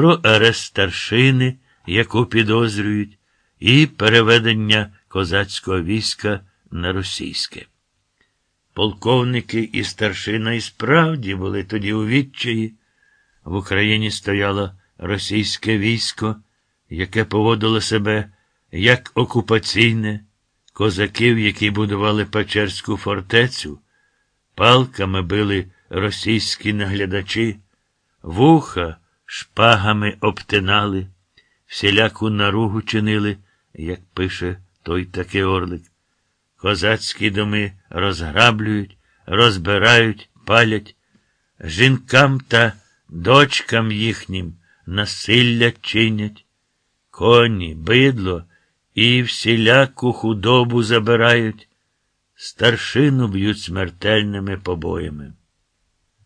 про арест старшини, яку підозрюють, і переведення козацького війська на російське. Полковники і старшина і справді були тоді у відчаї. В Україні стояло російське військо, яке поводило себе як окупаційне, козаків, які будували Печерську фортецю, палками били російські наглядачі, вуха шпагами обтинали, всіляку наругу чинили, як пише той такий орлик. Козацькі доми розграблюють, розбирають, палять, жінкам та дочкам їхнім насилля чинять, коні, бидло і всіляку худобу забирають, старшину б'ють смертельними побоями.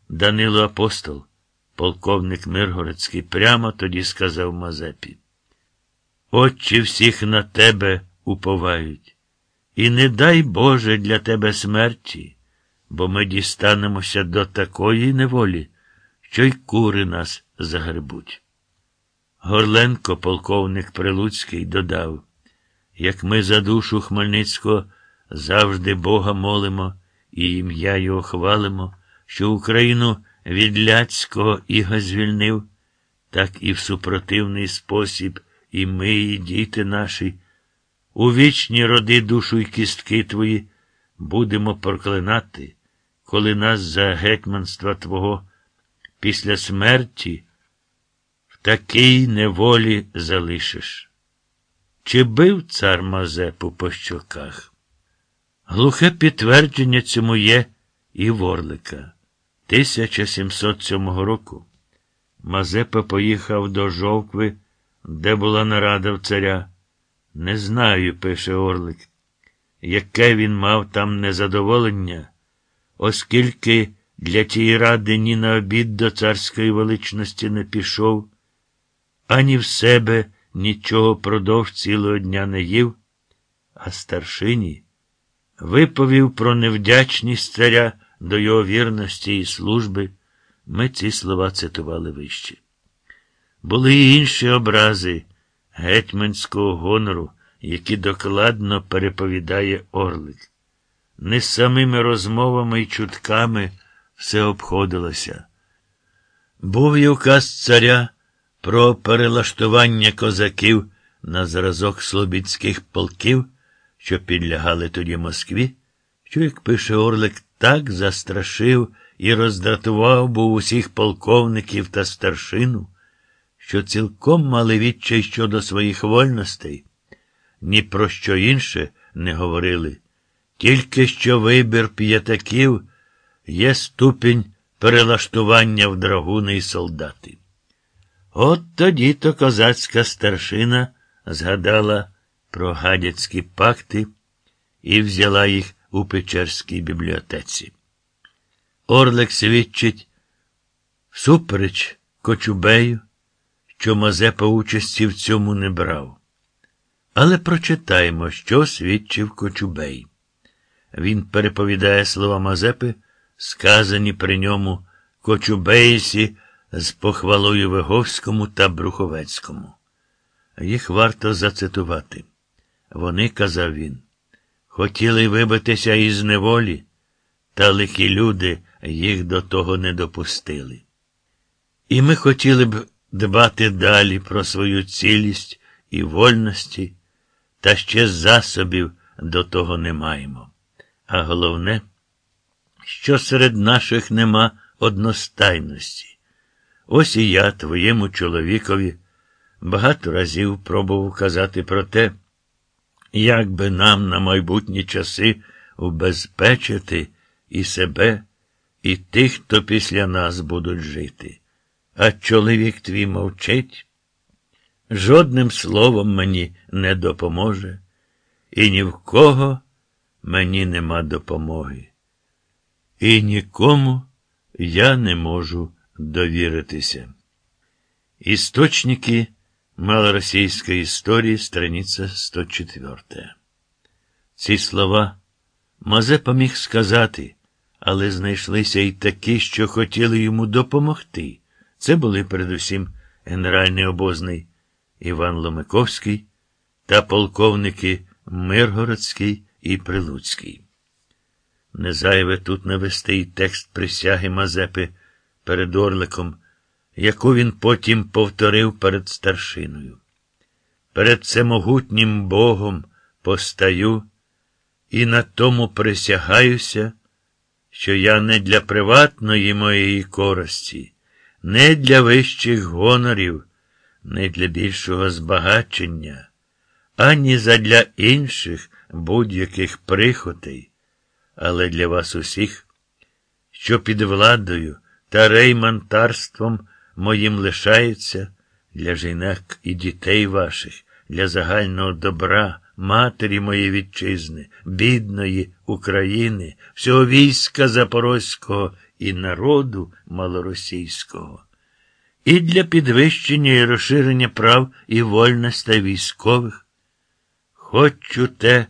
Данило Апостол, полковник Миргородський, прямо тоді сказав Мазепі. Очі всіх на тебе уповають, і не дай Боже для тебе смерті, бо ми дістанемося до такої неволі, що й кури нас загребуть. Горленко, полковник Прилуцький, додав, як ми за душу Хмельницького завжди Бога молимо і ім'я Його хвалимо, що Україну від ляцького іга звільнив, так і в супротивний спосіб і ми, і діти наші, у вічні роди душу й кістки твої будемо проклинати, коли нас за гетьманства Твого після смерті в такій неволі залишиш. Чи бив цар Мазепу по щоках? Глухе підтвердження цьому є і Ворлика. 1707 року Мазепа поїхав до Жовкви, де була нарада в царя. Не знаю, пише Орлик, яке він мав там незадоволення, оскільки для тієї ради ні на обід до царської величності не пішов, ані в себе нічого продовж цілого дня не їв, а старшині виповів про невдячність царя до його вірності і служби. Ми ці слова цитували вище. Були й інші образи гетьманського гонору, які докладно переповідає Орлик. Не самими розмовами й чутками все обходилося. Був і указ царя про перелаштування козаків на зразок слобідських полків, що підлягали тоді Москві, що, як пише Орлик, так застрашив і роздратував був усіх полковників та старшину, що цілком мали відчай щодо своїх вольностей, ні про що інше не говорили, тільки що вибір п'ятаків є ступінь перелаштування в драгуни й солдати. От тоді то козацька старшина згадала про гадяцькі пакти і взяла їх у Печерській бібліотеці. Орлик свідчить всупереч Кочубею, що Мазепа участі в цьому не брав. Але прочитаємо, що свідчив Кочубей. Він переповідає слова Мазепи, сказані при ньому Кочубеїсі з похвалою Виговському та Бруховецькому. Їх варто зацитувати. Вони, казав він, хотіли вибитися із неволі, та лихі люди їх до того не допустили. І ми хотіли б дбати далі про свою цілість і вольності, та ще засобів до того не маємо. А головне, що серед наших нема одностайності. Ось і я, твоєму чоловікові, багато разів пробував казати про те, як би нам на майбутні часи убезпечити і себе, і тих, хто після нас будуть жити. А чоловік твій мовчить, жодним словом мені не допоможе, і ні в кого мені нема допомоги. І нікому я не можу довіритися. Істочники малоросійської історії, страниця 104. Ці слова Мазепа міг сказати, але знайшлися й такі, що хотіли йому допомогти. Це були передусім генеральний обозний Іван Ломиковський та полковники Миргородський і Прилуцький. Не зайве тут навести й текст присяги Мазепи перед Орликом, яку він потім повторив перед старшиною. Перед всемогутнім Богом постаю і на тому присягаюся, що я не для приватної моєї користі, не для вищих гонорів, не для більшого збагачення, ані задля інших будь-яких прихотей, але для вас усіх, що під владою та реймантарством моїм лишається для жінок і дітей ваших, для загального добра, матері моєї вітчизни, бідної України, всього війська Запорозького і народу малоросійського, і для підвищення і розширення прав і вольностей військових. Хочу те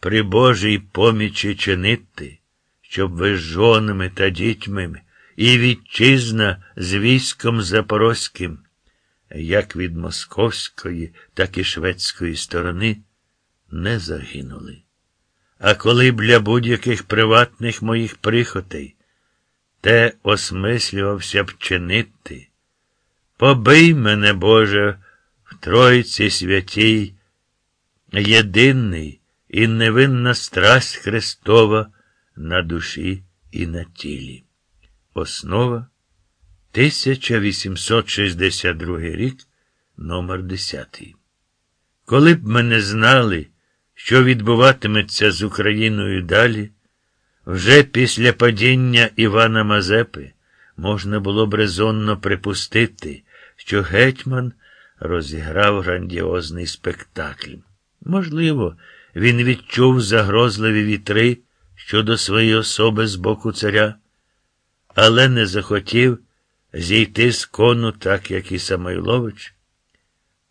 при Божій помічі чинити, щоб ви з жонами та дітьми і вітчизна з військом Запорозьким, як від московської, так і шведської сторони, не загинули. А коли б для будь-яких приватних моїх прихотей те осмислювався б чинити, побий мене, Боже, в Тройці святій, єдиний і невинна страсть Христова на душі і на тілі. Основа 1862 рік, номер 10. Коли б мене знали, що відбуватиметься з Україною далі, вже після падіння Івана Мазепи можна було б резонно припустити, що гетьман розіграв грандіозний спектакль. Можливо, він відчув загрозливі вітри щодо своєї особи з боку царя, але не захотів зійти з кону, так як і Самойлович,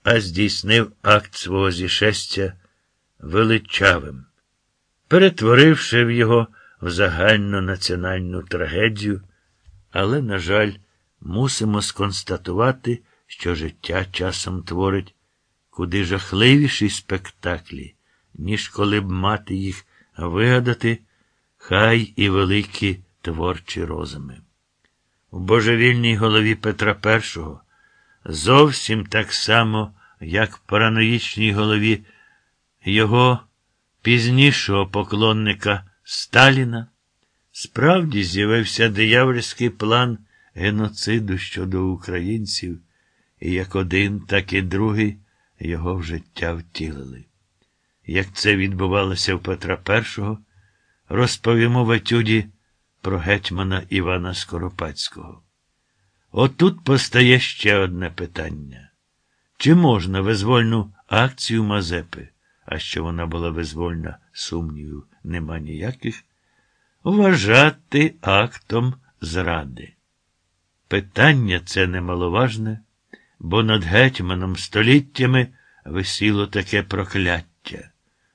а здійснив акт свого зішестя величавим, перетворивши в його в загальну національну трагедію, але, на жаль, мусимо сконстатувати, що життя часом творить куди жахливіші спектаклі, ніж коли б мати їх вигадати, хай і великі творчі розуми. У божевільній голові Петра І зовсім так само, як в параноїчній голові його пізнішого поклонника Сталіна, справді з'явився диявольський план геноциду щодо українців, і як один, так і другий його в життя втілили. Як це відбувалося в Петра І, розповімо в етюді про гетьмана Івана Скоропадського. Отут постає ще одне питання. Чи можна визвольну акцію Мазепи, а що вона була визвольна, сумнівів, нема ніяких, вважати актом зради? Питання це немаловажне, бо над гетьманом століттями висіло таке прокляття.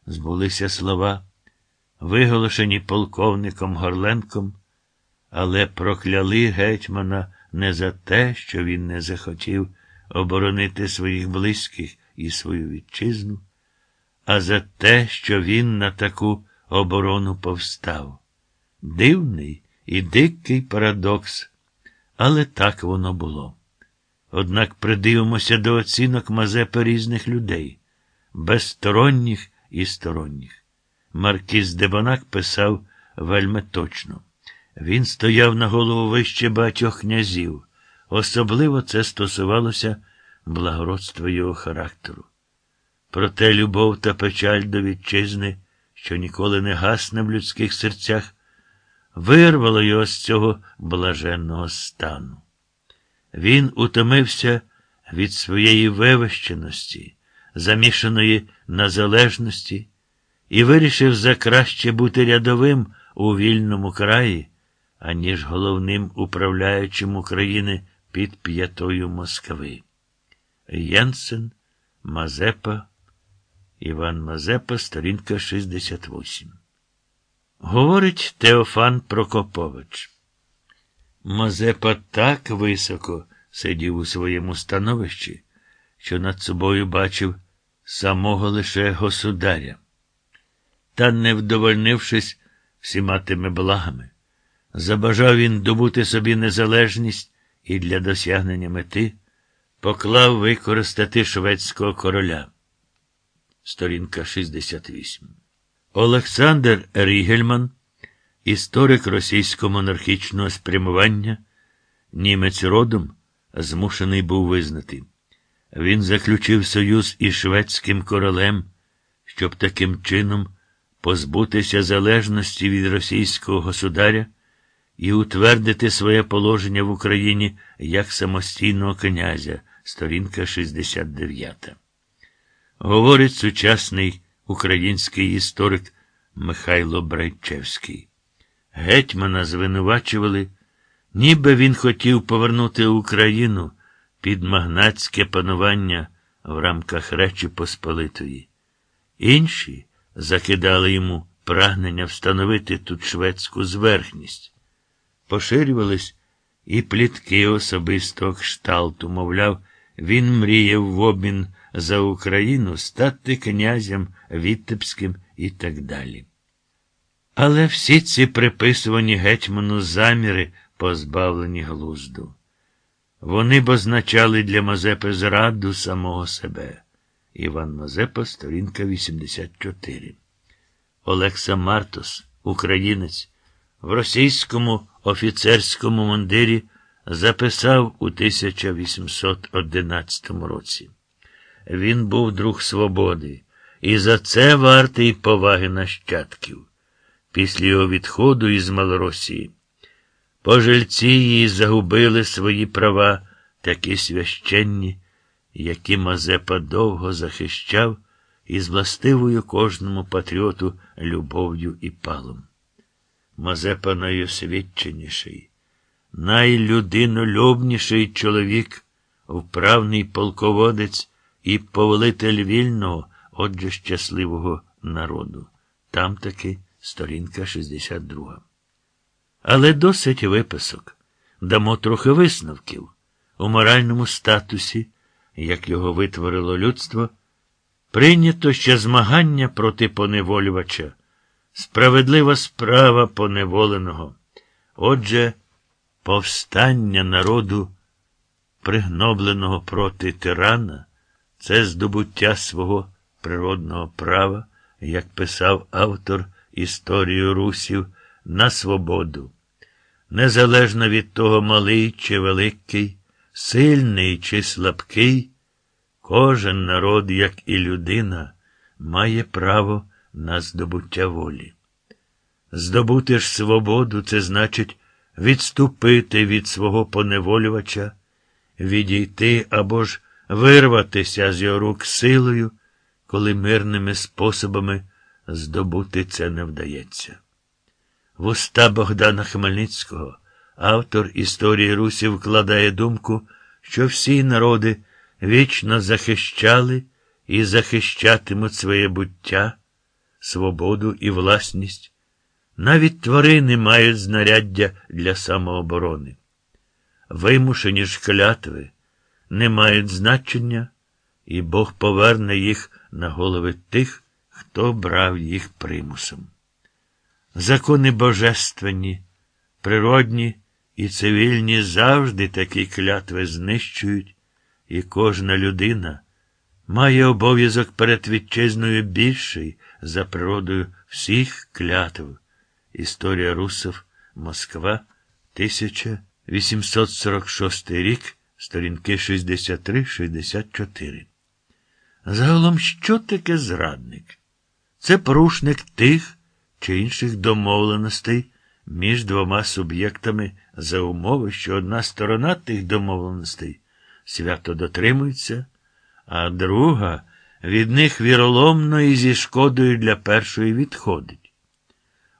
Збулися слова виголошені полковником Горленком, але прокляли гетьмана не за те, що він не захотів оборонити своїх близьких і свою вітчизну, а за те, що він на таку оборону повстав. Дивний і дикий парадокс, але так воно було. Однак придивимося до оцінок Мазепи різних людей, безсторонніх і сторонніх. Маркіз Дебонак писав вельми точно. Він стояв на голову вище багатьох князів. Особливо це стосувалося благородства його характеру. Проте любов та печаль до вітчизни, що ніколи не гасне в людських серцях, вирвало його з цього блаженного стану. Він утомився від своєї вивищеності, замішаної на залежності і вирішив за краще бути рядовим у вільному краї, аніж головним управляючим України під п'ятою Москви. Єнсен, Мазепа, Іван Мазепа, сторінка 68. Говорить Теофан Прокопович. Мазепа так високо сидів у своєму становищі, що над собою бачив самого лише государя. Та, не вдовольнившись всіма тими благами, забажав він добути собі незалежність і для досягнення мети поклав використати шведського короля. Сторінка 68. Олександр Рігельман, історик російсько-монархічного спрямування, німець родом, змушений був визнати. Він заключив союз із шведським королем, щоб таким чином позбутися залежності від російського государя і утвердити своє положення в Україні як самостійного князя, сторінка 69. Говорить сучасний український історик Михайло Брайчевський. Гетьмана звинувачували, ніби він хотів повернути Україну під магнатське панування в рамках Речі Посполитої. Інші закидали йому прагнення встановити тут шведську зверхність. Поширювались і плітки особистого кшталту, мовляв, він мріяв в обмін за Україну стати князем Віттебським і так далі. Але всі ці приписувані гетьману заміри позбавлені глузду. Вони б означали для Мазепи зраду самого себе. Іван Мазепа, сторінка 84. Олекса Мартос, українець, в російському офіцерському мундирі записав у 1811 році. Він був друг свободи, і за це вартий поваги нащадків. Після його відходу із Малоросії. Пожильці її загубили свої права, такі священні, які Мазепа довго захищав із властивою кожному патріоту любов'ю і палом. Мазепа найосвідченіший, найлюдинолюбніший чоловік, вправний полководець і повелитель вільного, отже щасливого народу. Там таки сторінка 62. Але досить виписок. Дамо трохи висновків. У моральному статусі, як його витворило людство, прийнято ще змагання проти поневолювача, справедлива справа поневоленого. Отже, повстання народу, пригнобленого проти тирана, це здобуття свого природного права, як писав автор історію русів, на свободу. Незалежно від того, малий чи великий, сильний чи слабкий, кожен народ, як і людина, має право на здобуття волі. Здобути ж свободу це значить відступити від свого поневолювача, відійти або ж вирватися з його рук силою, коли мирними способами здобути це не вдається. В уста Богдана Хмельницького автор історії Русі вкладає думку, що всі народи вічно захищали і захищатимуть своє буття, свободу і власність. Навіть тварини мають знаряддя для самооборони. Вимушені ж клятви не мають значення, і Бог поверне їх на голови тих, хто брав їх примусом. Закони божественні, природні і цивільні завжди такі клятви знищують, і кожна людина має обов'язок перед вітчизною більший за природою всіх клятв. Історія русов Москва, 1846 рік, сторінки 63-64. Загалом, що таке зрадник? Це порушник тих чи інших домовленостей між двома суб'єктами за умови, що одна сторона тих домовленостей свято дотримується, а друга від них віроломно і зі шкодою для першої відходить.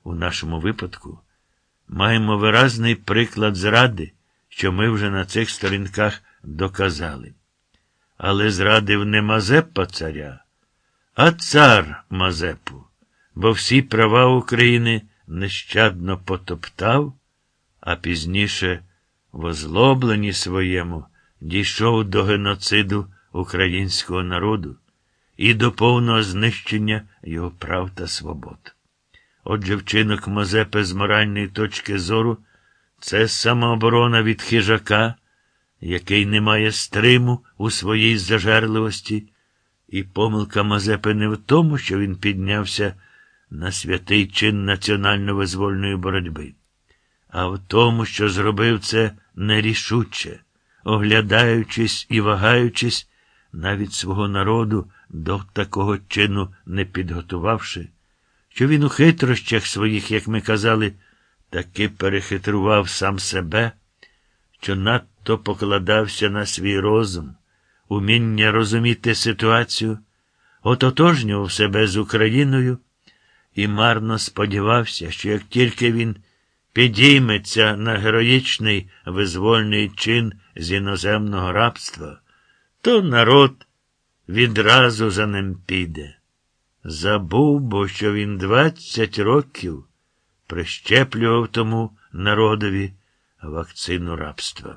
У нашому випадку маємо виразний приклад зради, що ми вже на цих сторінках доказали. Але зрадив не Мазепа царя, а цар Мазепу бо всі права України нещадно потоптав, а пізніше, в озлобленні своєму, дійшов до геноциду українського народу і до повного знищення його прав та свобод. Отже, вчинок Мазепи з моральної точки зору це самооборона від хижака, який не має стриму у своїй зажерливості, і помилка Мазепи не в тому, що він піднявся на святий чин національно-визвольної боротьби, а в тому, що зробив це нерішуче, оглядаючись і вагаючись, навіть свого народу до такого чину не підготувавши, що він у хитрощах своїх, як ми казали, таки перехитрував сам себе, що надто покладався на свій розум, уміння розуміти ситуацію, ототожнював себе з Україною і марно сподівався, що як тільки він підійметься на героїчний визвольний чин з іноземного рабства, то народ відразу за ним піде. Забув, бо що він двадцять років прищеплював тому народові вакцину рабства.